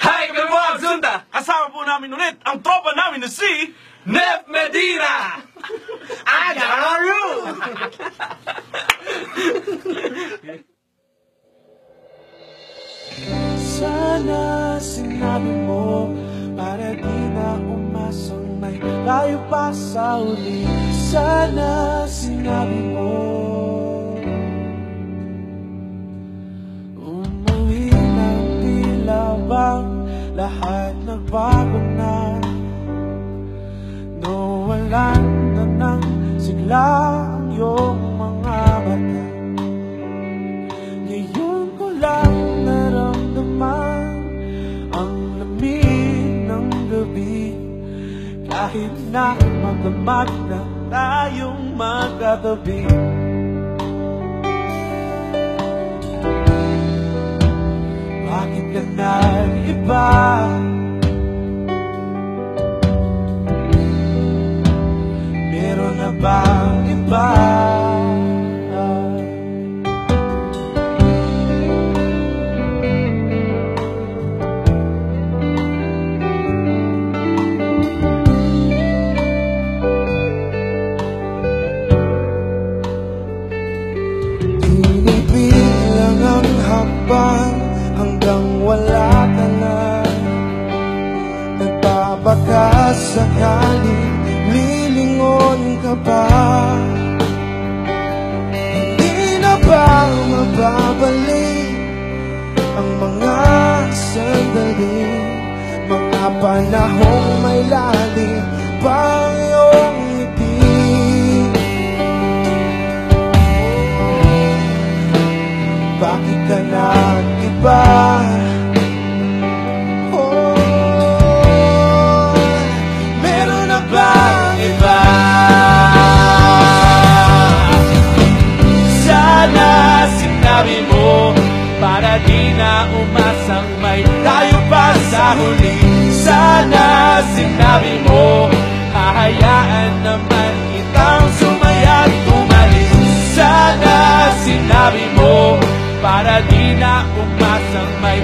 Hi, kami mga Zunda! Kasama po namin ulit ang tropa namin na si... Nef Medina! Agaru! Sana sinabi mo Para di na umasang may tayo pa sa uli Sana sinabi mo Lahat nagbago na No, wala na nang sigla ang iyong mga mata. Ngayon ko lang naramdaman Ang lamig ng gabi. Kahit na magdamag na tayong magkatabi na bang iba? Tinibilang ang hakbang hanggang wala ka na Nagbabaka sakaling lilingon ka ba Hindi na ba mababalik ang mga sandali? Mga panahong may lalim pang iyong ngiti. Bakit ka nag-iba? Para di na umasang may tayo pa sa huli. Sana sinabi mo Hahayaan naman kitang sumaya't tumalis Sana sinabi mo Para di na umasang may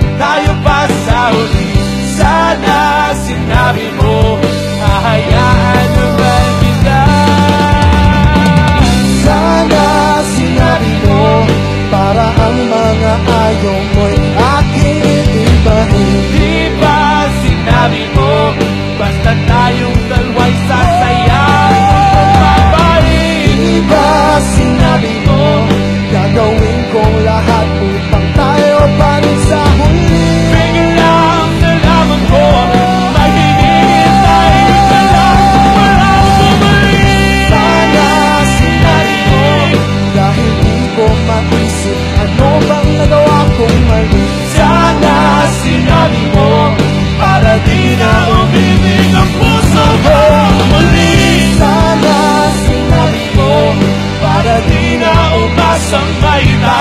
umasang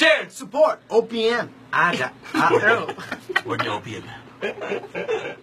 Jared, support OPM. I got, I know. the OPM.